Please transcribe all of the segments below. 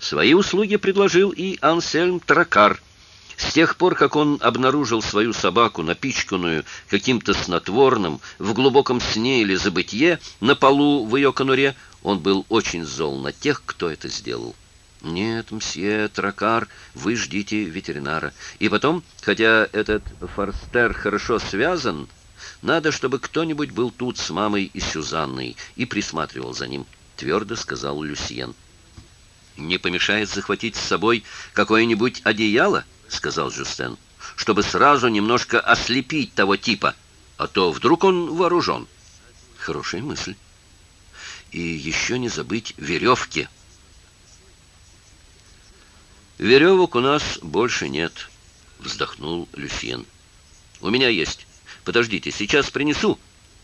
Свои услуги предложил и Ансельм Тракар. С тех пор, как он обнаружил свою собаку, напичканную каким-то снотворным, в глубоком сне или забытье, на полу в ее конуре, он был очень зол на тех, кто это сделал. «Нет, мсье Тракар, вы ждите ветеринара. И потом, хотя этот форстер хорошо связан, надо, чтобы кто-нибудь был тут с мамой и Сюзанной и присматривал за ним», — твердо сказал Люсьен не помешает захватить с собой какое-нибудь одеяло, сказал Жюстен, чтобы сразу немножко ослепить того типа, а то вдруг он вооружен. Хорошая мысль. И еще не забыть веревки. Веревок у нас больше нет, вздохнул Люсьен. У меня есть. Подождите, сейчас принесу.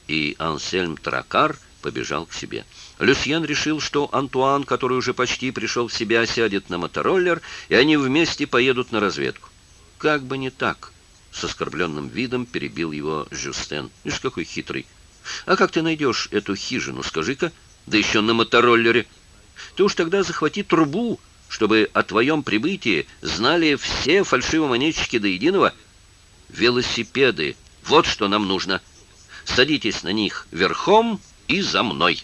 И Ансельм Тракар побежал к себе. Люсьен решил, что Антуан, который уже почти пришел в себя, сядет на мотороллер, и они вместе поедут на разведку. «Как бы не так!» — с оскорбленным видом перебил его Жюстен. «Ишь, какой хитрый! А как ты найдешь эту хижину, скажи-ка? Да еще на мотороллере! Ты уж тогда захвати трубу, чтобы о твоем прибытии знали все фальшивомонетчики до единого. Велосипеды! Вот что нам нужно! Садитесь на них верхом!» и за мной.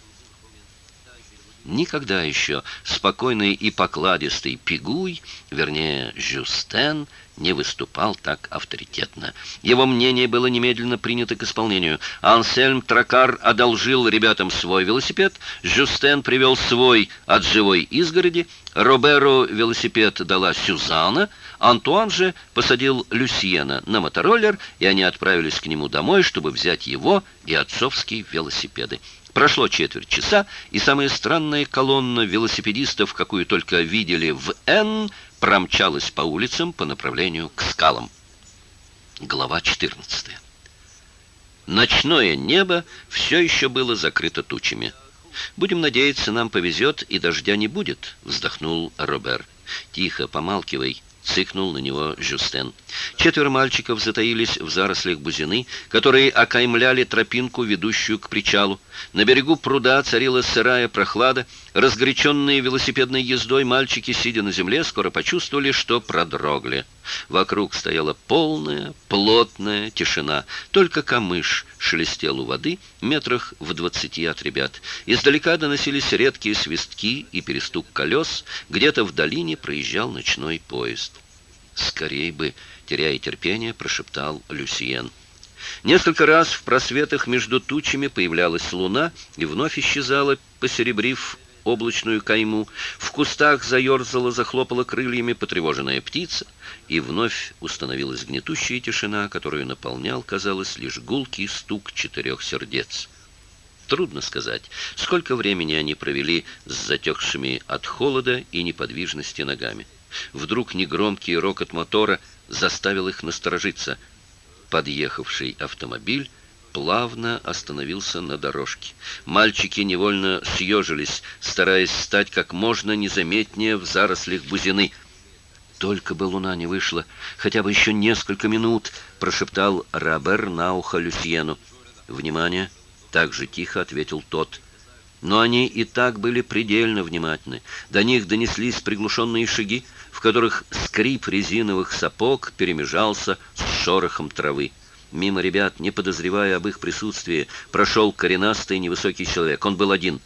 Никогда еще спокойный и покладистый Пигуй, вернее, Жюстен, не выступал так авторитетно. Его мнение было немедленно принято к исполнению. Ансельм Тракар одолжил ребятам свой велосипед, Жюстен привел свой от живой изгороди, Роберу велосипед дала Сюзанна, Антуан же посадил Люсьена на мотороллер, и они отправились к нему домой, чтобы взять его и отцовские велосипеды. Прошло четверть часа, и самая странная колонна велосипедистов, какую только видели в Н, промчалась по улицам по направлению к скалам. Глава 14. Ночное небо все еще было закрыто тучами. «Будем надеяться, нам повезет, и дождя не будет», — вздохнул Робер. «Тихо, помалкивай», Цыкнул на него Жюстен. Четверо мальчиков затаились в зарослях бузины, которые окаймляли тропинку, ведущую к причалу. На берегу пруда царила сырая прохлада, Разгоряченные велосипедной ездой мальчики, сидя на земле, скоро почувствовали, что продрогли. Вокруг стояла полная, плотная тишина. Только камыш шелестел у воды метрах в двадцати от ребят. Издалека доносились редкие свистки и перестук колес. Где-то в долине проезжал ночной поезд. «Скорей бы!» — теряя терпение, прошептал Люсиен. Несколько раз в просветах между тучами появлялась луна и вновь исчезала, посеребрив облачную кайму, в кустах заерзала, захлопала крыльями потревоженная птица, и вновь установилась гнетущая тишина, которую наполнял, казалось, лишь гулкий стук четырех сердец. Трудно сказать, сколько времени они провели с затекшими от холода и неподвижности ногами. Вдруг негромкий рокот мотора заставил их насторожиться. Подъехавший автомобиль плавно остановился на дорожке. Мальчики невольно съежились, стараясь стать как можно незаметнее в зарослях бузины. «Только бы луна не вышла, хотя бы еще несколько минут», — прошептал Робер на ухо Люсьену. «Внимание!» — так же тихо ответил тот. Но они и так были предельно внимательны. До них донеслись приглушенные шаги, в которых скрип резиновых сапог перемежался с шорохом травы. Мимо ребят, не подозревая об их присутствии, прошел коренастый невысокий человек. Он был один.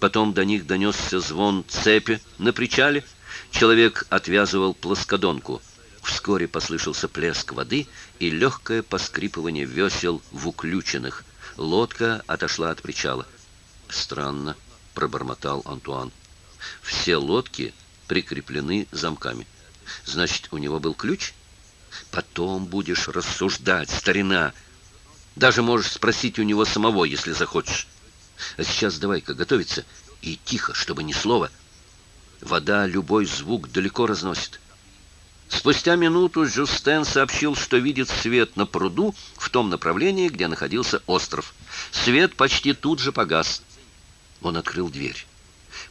Потом до них донесся звон цепи на причале. Человек отвязывал плоскодонку. Вскоре послышался плеск воды и легкое поскрипывание весел в уключенных. Лодка отошла от причала. «Странно», — пробормотал Антуан. «Все лодки прикреплены замками. Значит, у него был ключ?» Потом будешь рассуждать, старина. Даже можешь спросить у него самого, если захочешь. А сейчас давай-ка готовиться. И тихо, чтобы ни слова. Вода любой звук далеко разносит. Спустя минуту Жюстен сообщил, что видит свет на пруду в том направлении, где находился остров. Свет почти тут же погас. Он открыл дверь.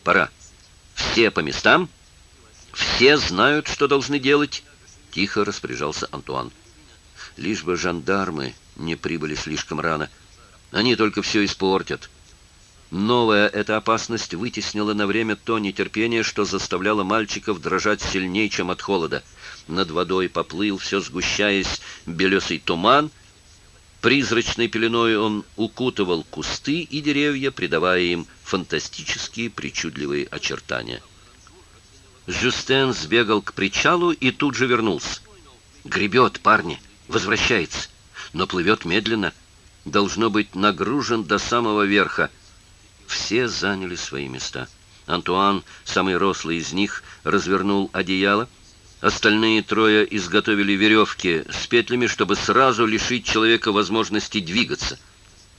«Пора. Все Тихо распоряжался Антуан. Лишь бы жандармы не прибыли слишком рано. Они только все испортят. Новая эта опасность вытеснила на время то нетерпение, что заставляло мальчиков дрожать сильнее, чем от холода. Над водой поплыл, все сгущаясь, белесый туман. Призрачной пеленой он укутывал кусты и деревья, придавая им фантастические причудливые очертания. Жюстен сбегал к причалу и тут же вернулся. Гребет, парни, возвращается, но плывет медленно. Должно быть нагружен до самого верха. Все заняли свои места. Антуан, самый рослый из них, развернул одеяло. Остальные трое изготовили веревки с петлями, чтобы сразу лишить человека возможности двигаться.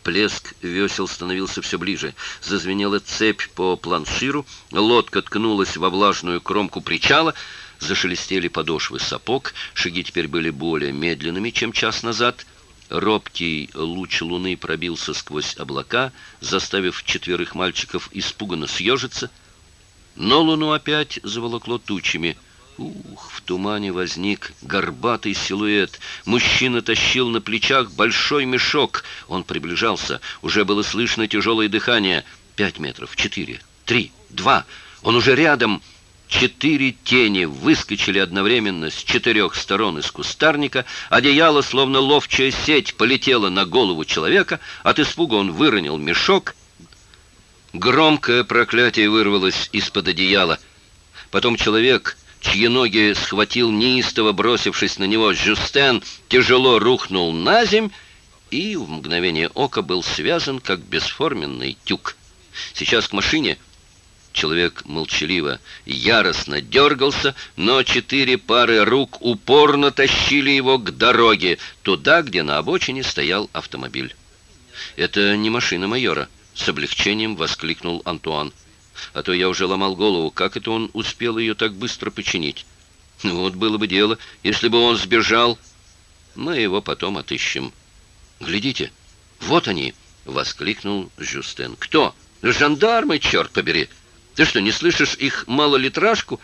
Плеск весел становился все ближе. Зазвенела цепь по планширу, лодка ткнулась во влажную кромку причала, зашелестели подошвы сапог, шаги теперь были более медленными, чем час назад. Робкий луч луны пробился сквозь облака, заставив четверых мальчиков испуганно съежиться. Но луну опять заволокло тучами. Ух, в тумане возник горбатый силуэт. Мужчина тащил на плечах большой мешок. Он приближался. Уже было слышно тяжелое дыхание. Пять метров, четыре, три, два. Он уже рядом. Четыре тени выскочили одновременно с четырех сторон из кустарника. Одеяло, словно ловчая сеть, полетело на голову человека. От испуга он выронил мешок. Громкое проклятие вырвалось из-под одеяла. Потом человек, чьи ноги схватил неистово бросившись на него Жюстен, тяжело рухнул на земь и в мгновение ока был связан, как бесформенный тюк. Сейчас к машине... Человек молчаливо, яростно дергался, но четыре пары рук упорно тащили его к дороге, туда, где на обочине стоял автомобиль. «Это не машина майора», — с облегчением воскликнул Антуан а то я уже ломал голову, как это он успел ее так быстро починить. Ну вот было бы дело, если бы он сбежал. Мы его потом отыщем. Глядите, вот они, воскликнул Жюстен. Кто? Жандармы, черт побери! Ты что, не слышишь их малолитражку,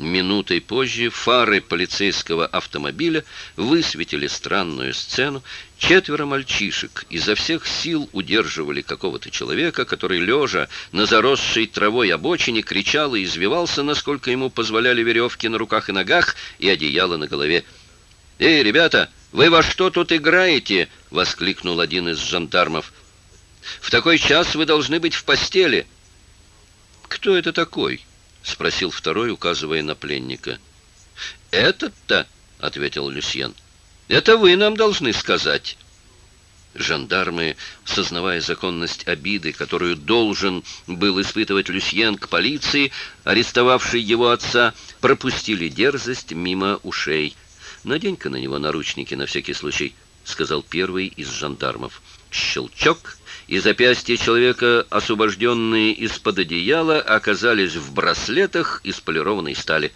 Минутой позже фары полицейского автомобиля высветили странную сцену. Четверо мальчишек изо всех сил удерживали какого-то человека, который, лежа на заросшей травой обочине, кричал и извивался, насколько ему позволяли веревки на руках и ногах и одеяло на голове. «Эй, ребята, вы во что тут играете?» — воскликнул один из жандармов. «В такой час вы должны быть в постели». «Кто это такой?» — спросил второй, указывая на пленника. «Этот-то», — ответил Люсьен, — «это вы нам должны сказать». Жандармы, сознавая законность обиды, которую должен был испытывать Люсьен к полиции, арестовавшей его отца, пропустили дерзость мимо ушей. «Надень-ка на него наручники на всякий случай», — сказал первый из жандармов. Щелчок, и запястья человека, освобожденные из-под одеяла, оказались в браслетах из полированной стали.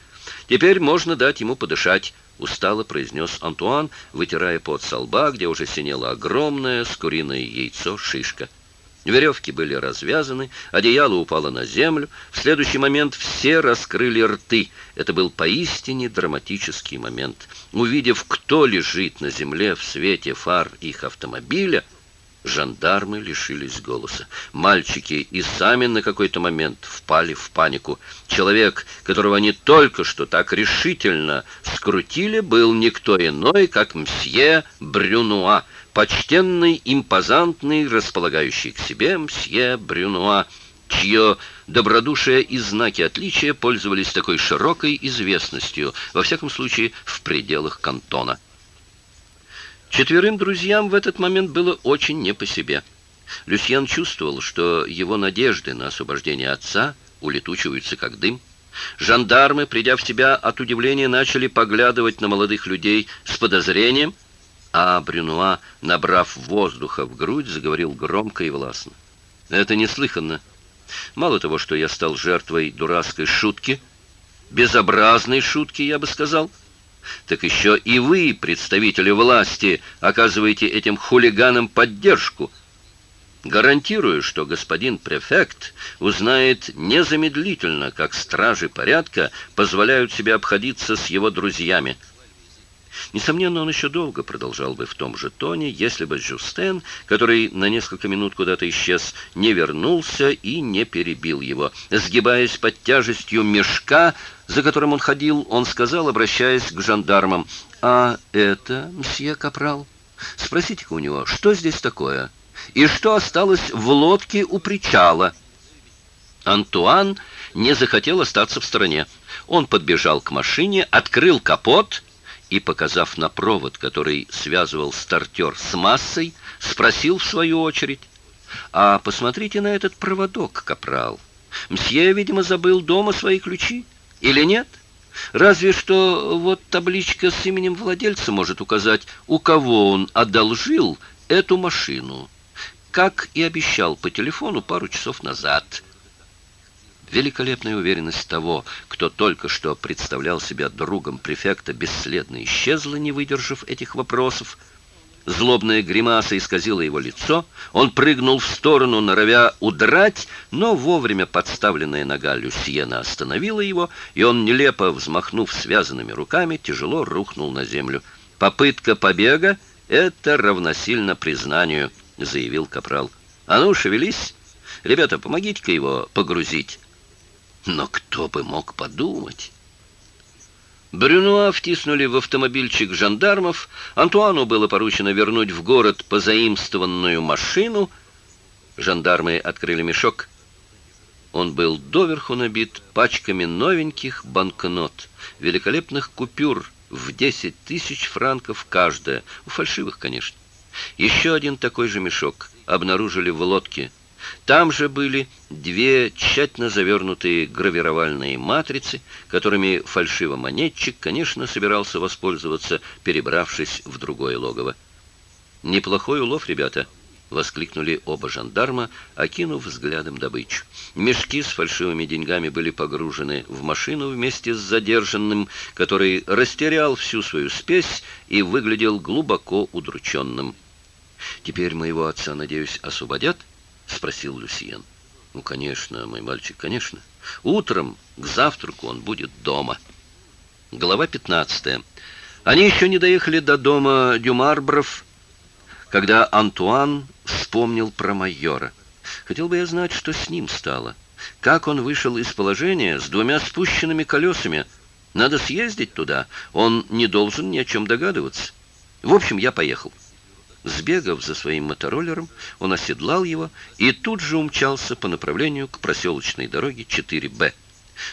«Теперь можно дать ему подышать», — устало произнес Антуан, вытирая пот со лба, где уже синело огромное с куриное яйцо шишка. Веревки были развязаны, одеяло упало на землю. В следующий момент все раскрыли рты. Это был поистине драматический момент. Увидев, кто лежит на земле в свете фар их автомобиля, Жандармы лишились голоса. Мальчики и сами на какой-то момент впали в панику. Человек, которого они только что так решительно скрутили, был никто иной, как мсье Брюнуа, почтенный, импозантный, располагающий к себе мсье Брюнуа, чье добродушие и знаки отличия пользовались такой широкой известностью, во всяком случае в пределах кантона. Четверым друзьям в этот момент было очень не по себе. Люсьен чувствовал, что его надежды на освобождение отца улетучиваются как дым. Жандармы, придя в себя от удивления, начали поглядывать на молодых людей с подозрением, а Брюнуа, набрав воздуха в грудь, заговорил громко и властно. «Это неслыханно. Мало того, что я стал жертвой дурацкой шутки, безобразной шутки, я бы сказал, — так еще и вы, представители власти, оказываете этим хулиганам поддержку. Гарантирую, что господин префект узнает незамедлительно, как стражи порядка позволяют себе обходиться с его друзьями. Несомненно, он еще долго продолжал бы в том же тоне, если бы Жюстен, который на несколько минут куда-то исчез, не вернулся и не перебил его, сгибаясь под тяжестью мешка за которым он ходил, он сказал, обращаясь к жандармам, «А это, мсье Капрал? Спросите-ка у него, что здесь такое? И что осталось в лодке у причала?» Антуан не захотел остаться в стороне. Он подбежал к машине, открыл капот и, показав на провод, который связывал стартер с массой, спросил в свою очередь, «А посмотрите на этот проводок, Капрал. Мсье, видимо, забыл дома свои ключи» или нет? Разве что вот табличка с именем владельца может указать, у кого он одолжил эту машину, как и обещал по телефону пару часов назад. Великолепная уверенность того, кто только что представлял себя другом префекта, бесследно исчезла, не выдержав этих вопросов, Злобная гримаса исказила его лицо. Он прыгнул в сторону, норовя удрать, но вовремя подставленная нога Люсьена остановила его, и он, нелепо взмахнув связанными руками, тяжело рухнул на землю. «Попытка побега — это равносильно признанию», — заявил Капрал. «А ну, шевелись! Ребята, помогите-ка его погрузить!» Но кто бы мог подумать... Брюнуа втиснули в автомобильчик жандармов, Антуану было поручено вернуть в город позаимствованную машину. Жандармы открыли мешок. Он был доверху набит пачками новеньких банкнот, великолепных купюр в 10 тысяч франков каждая, у фальшивых, конечно. Еще один такой же мешок обнаружили в лодке там же были две тщательно завернутые гравировальные матрицы, которыми фальшивомонетчик, конечно, собирался воспользоваться, перебравшись в другое логово. «Неплохой улов, ребята!» — воскликнули оба жандарма, окинув взглядом добычу. Мешки с фальшивыми деньгами были погружены в машину вместе с задержанным, который растерял всю свою спесь и выглядел глубоко удрученным. «Теперь моего отца, надеюсь, освободят?» спросил Люсьен. «Ну, конечно, мой мальчик, конечно. Утром к завтраку он будет дома». Глава 15. Они еще не доехали до дома Дюмарбров, когда Антуан вспомнил про майора. Хотел бы я знать, что с ним стало. Как он вышел из положения с двумя спущенными колесами. Надо съездить туда. Он не должен ни о чем догадываться. В общем, я поехал сбегав за своим мотороллером, он оседлал его и тут же умчался по направлению к проселочной дороге 4Б.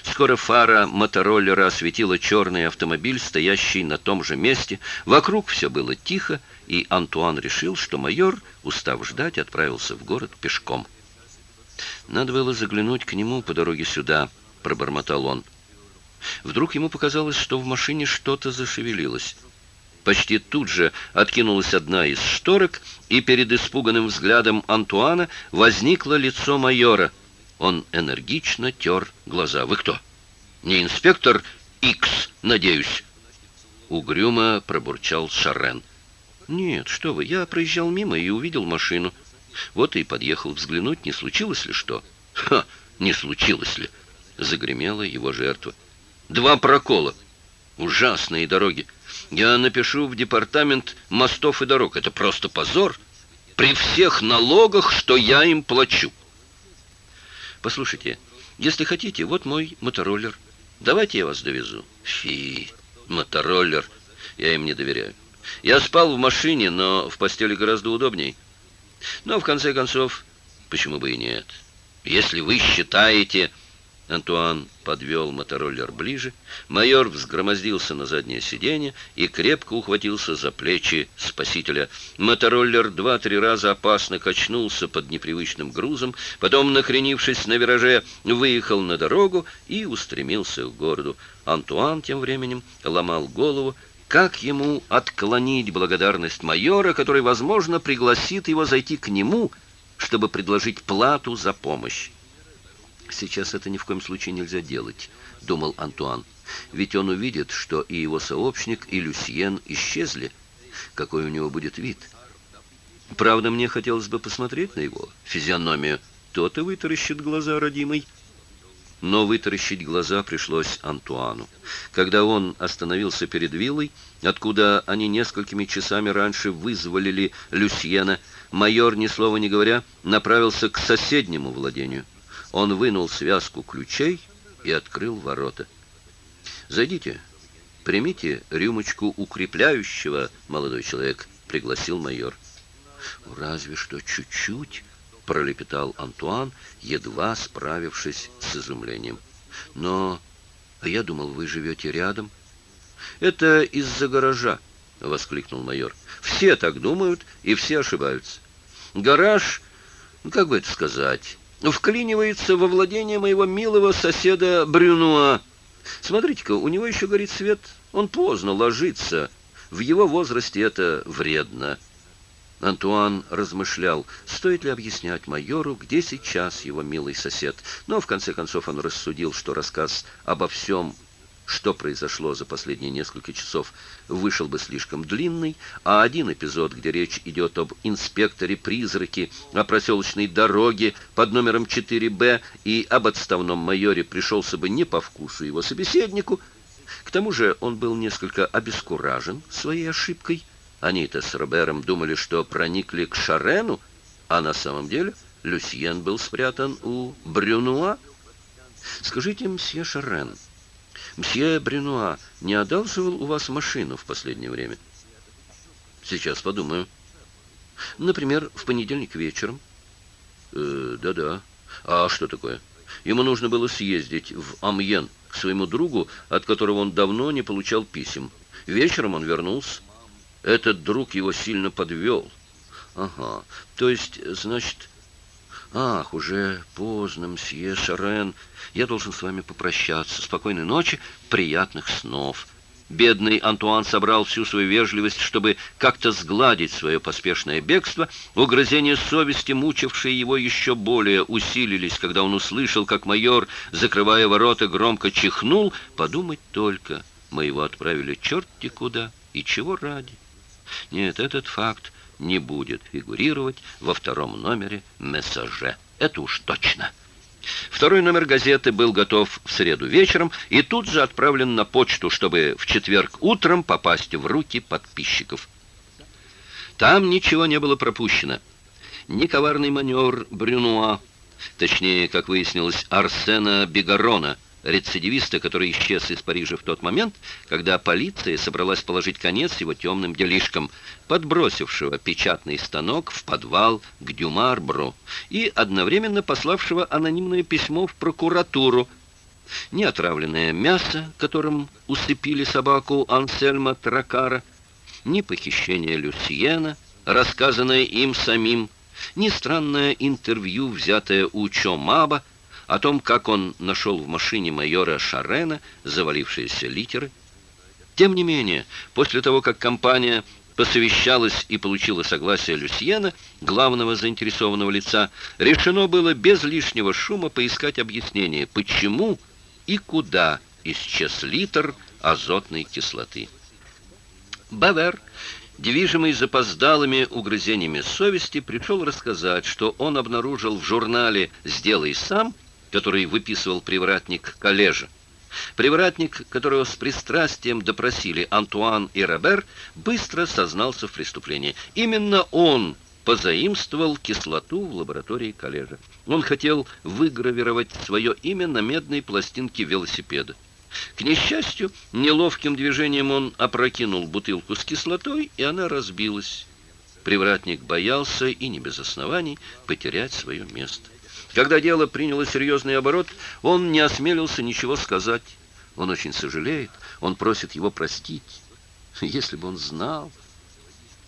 Скоро фара мотороллера осветила черный автомобиль, стоящий на том же месте. Вокруг все было тихо, и Антуан решил, что майор, устав ждать, отправился в город пешком. «Надо было заглянуть к нему по дороге сюда», — пробормотал он. Вдруг ему показалось, что в машине что-то зашевелилось — Почти тут же откинулась одна из шторок, и перед испуганным взглядом Антуана возникло лицо майора. Он энергично тер глаза. «Вы кто?» «Не инспектор X, надеюсь?» Угрюмо пробурчал Шарен. «Нет, что вы, я проезжал мимо и увидел машину. Вот и подъехал взглянуть, не случилось ли что?» «Ха, не случилось ли?» — загремела его жертва. «Два прокола. Ужасные дороги. Я напишу в департамент мостов и дорог. Это просто позор при всех налогах, что я им плачу. Послушайте, если хотите, вот мой мотороллер. Давайте я вас довезу. Фи, мотороллер. Я им не доверяю. Я спал в машине, но в постели гораздо удобней. Но в конце концов, почему бы и нет? Если вы считаете... Антуан подвел мотороллер ближе. Майор взгромоздился на заднее сиденье и крепко ухватился за плечи спасителя. Мотороллер два-три раза опасно качнулся под непривычным грузом, потом, накренившись на вираже, выехал на дорогу и устремился к городу. Антуан тем временем ломал голову, как ему отклонить благодарность майора, который, возможно, пригласит его зайти к нему, чтобы предложить плату за помощь. Сейчас это ни в коем случае нельзя делать, думал Антуан. Ведь он увидит, что и его сообщник, и Люсьен исчезли. Какой у него будет вид? Правда, мне хотелось бы посмотреть на его физиономию. Тот и вытаращит глаза, родимый. Но вытаращить глаза пришлось Антуану. Когда он остановился перед виллой, откуда они несколькими часами раньше вызволили Люсьена, майор, ни слова не говоря, направился к соседнему владению. Он вынул связку ключей и открыл ворота. «Зайдите, примите рюмочку укрепляющего, молодой человек», — пригласил майор. «Разве что чуть-чуть», — пролепетал Антуан, едва справившись с изумлением. «Но я думал, вы живете рядом». «Это из-за гаража», — воскликнул майор. «Все так думают и все ошибаются. Гараж, ну как бы это сказать...» вклинивается во владение моего милого соседа Брюнуа. Смотрите-ка, у него еще горит свет. Он поздно ложится. В его возрасте это вредно». Антуан размышлял, стоит ли объяснять майору, где сейчас его милый сосед. Но в конце концов он рассудил, что рассказ обо всем что произошло за последние несколько часов, вышел бы слишком длинный, а один эпизод, где речь идет об инспекторе-призраке, о проселочной дороге под номером 4Б и об отставном майоре, пришелся бы не по вкусу его собеседнику. К тому же он был несколько обескуражен своей ошибкой. Они-то с Робером думали, что проникли к Шарену, а на самом деле Люсьен был спрятан у Брюнуа. «Скажите, мсье Шарен», Мсье Бренуа не одалживал у вас машину в последнее время? Сейчас подумаю. Например, в понедельник вечером. Э, да-да. Э, а что такое? Ему нужно было съездить в Амьен к своему другу, от которого он давно не получал писем. Вечером он вернулся. Этот друг его сильно подвел. Ага. То есть, значит... «Ах, уже поздно, мсье Шарен. Я должен с вами попрощаться. Спокойной ночи, приятных снов». Бедный Антуан собрал всю свою вежливость, чтобы как-то сгладить свое поспешное бегство. Угрызения совести, мучившие его еще более, усилились, когда он услышал, как майор, закрывая ворота, громко чихнул. «Подумать только, мы его отправили черти куда и чего ради». Нет, этот факт не будет фигурировать во втором номере «Мессаже». Это уж точно. Второй номер газеты был готов в среду вечером и тут же отправлен на почту, чтобы в четверг утром попасть в руки подписчиков. Там ничего не было пропущено. Ни коварный маневр Брюнуа, точнее, как выяснилось, Арсена Бегарона – рецидивиста, который исчез из Парижа в тот момент, когда полиция собралась положить конец его темным делишкам, подбросившего печатный станок в подвал к Дюмарбру и одновременно пославшего анонимное письмо в прокуратуру. неотравленное мясо, которым усыпили собаку Ансельма Тракара, ни похищение Люсьена, рассказанное им самим, ни странное интервью, взятое у Чомаба, о том, как он нашел в машине майора Шарена завалившиеся литеры. Тем не менее, после того, как компания посовещалась и получила согласие Люсьена, главного заинтересованного лица, решено было без лишнего шума поискать объяснение, почему и куда исчез литр азотной кислоты. Бавер, движимый запоздалыми угрызениями совести, пришел рассказать, что он обнаружил в журнале «Сделай сам» который выписывал привратник коллежа. Привратник, которого с пристрастием допросили Антуан и Робер, быстро сознался в преступлении. Именно он позаимствовал кислоту в лаборатории коллежа. Он хотел выгравировать свое имя на медной пластинке велосипеда. К несчастью, неловким движением он опрокинул бутылку с кислотой, и она разбилась. Привратник боялся, и не без оснований, потерять свое место. Когда дело приняло серьезный оборот, он не осмелился ничего сказать. Он очень сожалеет, он просит его простить. Если бы он знал...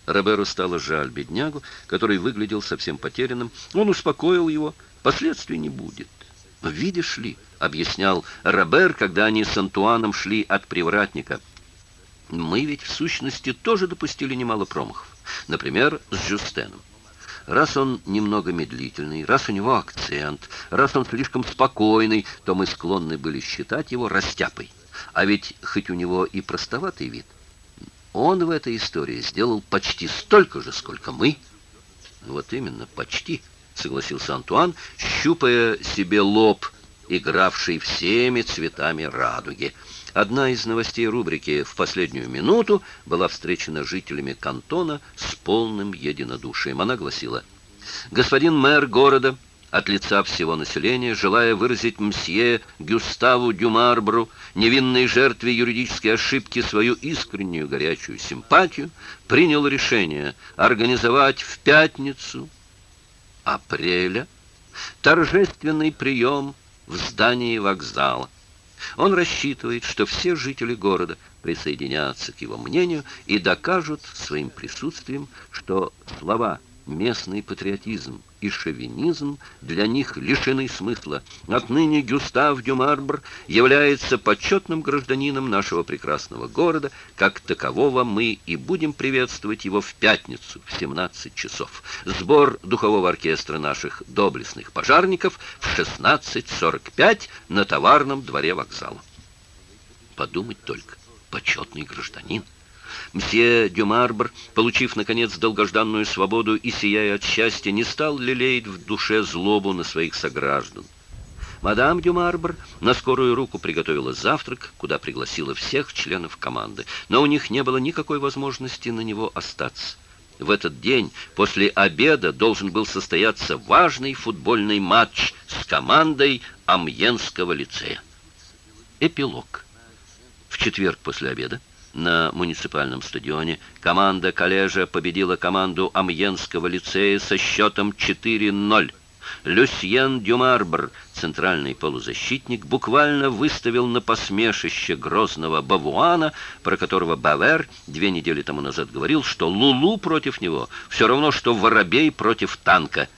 Роберу стало жаль беднягу, который выглядел совсем потерянным. Он успокоил его. Последствий не будет. «Видишь ли», — объяснял Робер, когда они с Антуаном шли от привратника, «мы ведь в сущности тоже допустили немало промахов. Например, с Жюстеном. Раз он немного медлительный, раз у него акцент, раз он слишком спокойный, то мы склонны были считать его растяпой. А ведь хоть у него и простоватый вид, он в этой истории сделал почти столько же, сколько мы. Вот именно, почти, согласился Антуан, щупая себе лоб, игравший всеми цветами радуги. Одна из новостей рубрики «В последнюю минуту» была встречена жителями кантона с полным единодушием. Она гласила «Господин мэр города, от лица всего населения, желая выразить мсье Гюставу Дюмарбру, невинной жертве юридической ошибки, свою искреннюю горячую симпатию, принял решение организовать в пятницу апреля торжественный прием в здании вокзала. Он рассчитывает, что все жители города присоединятся к его мнению и докажут своим присутствием, что слова «местный патриотизм» и шовинизм для них лишены смысла. Отныне Гюстав Дюмарбр является почетным гражданином нашего прекрасного города. Как такового мы и будем приветствовать его в пятницу в 17 часов. Сбор духового оркестра наших доблестных пожарников в 16.45 на товарном дворе вокзала. Подумать только, почетный гражданин. Мсье Дюмарбр, получив, наконец, долгожданную свободу и сияя от счастья, не стал лелеять в душе злобу на своих сограждан. Мадам Дюмарбр на скорую руку приготовила завтрак, куда пригласила всех членов команды, но у них не было никакой возможности на него остаться. В этот день после обеда должен был состояться важный футбольный матч с командой Амьенского лицея. Эпилог. В четверг после обеда на муниципальном стадионе. Команда коллежа победила команду Амьенского лицея со счетом 4-0. Люсьен Дюмарбр, центральный полузащитник, буквально выставил на посмешище грозного Бавуана, про которого Бавер две недели тому назад говорил, что Лулу против него все равно, что воробей против танка.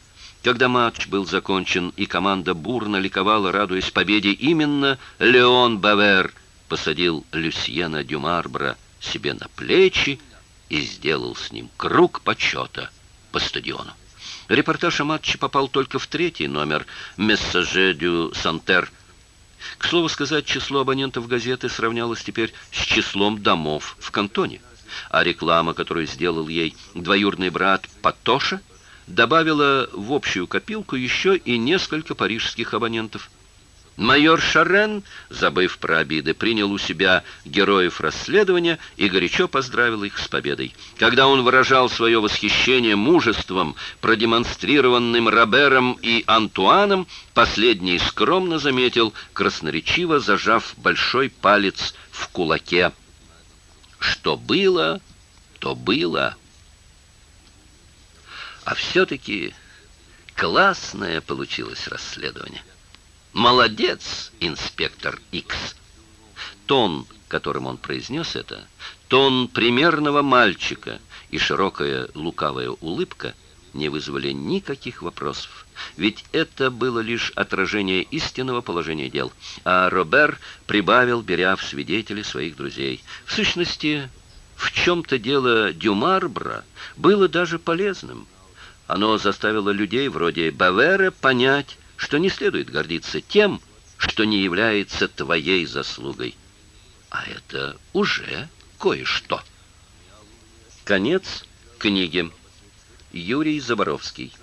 Когда матч был закончен, и команда бурно ликовала, радуясь победе, именно Леон Бавер – посадил Люсьена Дюмарбра себе на плечи и сделал с ним круг почета по стадиону. Репортаж о матче попал только в третий номер «Мессаже дю Сантер». К слову сказать, число абонентов газеты сравнялось теперь с числом домов в кантоне, а реклама, которую сделал ей двоюродный брат Патоша, добавила в общую копилку еще и несколько парижских абонентов – Майор Шарен, забыв про обиды, принял у себя героев расследования и горячо поздравил их с победой. Когда он выражал свое восхищение мужеством, продемонстрированным Робером и Антуаном, последний скромно заметил, красноречиво зажав большой палец в кулаке. «Что было, то было». А все-таки классное получилось расследование. «Молодец, инспектор Икс!» Тон, которым он произнес это, тон примерного мальчика и широкая лукавая улыбка не вызвали никаких вопросов. Ведь это было лишь отражение истинного положения дел. А Робер прибавил, беря в свидетели своих друзей. В сущности, в чем-то дело Дюмарбра было даже полезным. Оно заставило людей вроде Бавера понять, что не следует гордиться тем, что не является твоей заслугой. А это уже кое-что. Конец книги. Юрий Заборовский.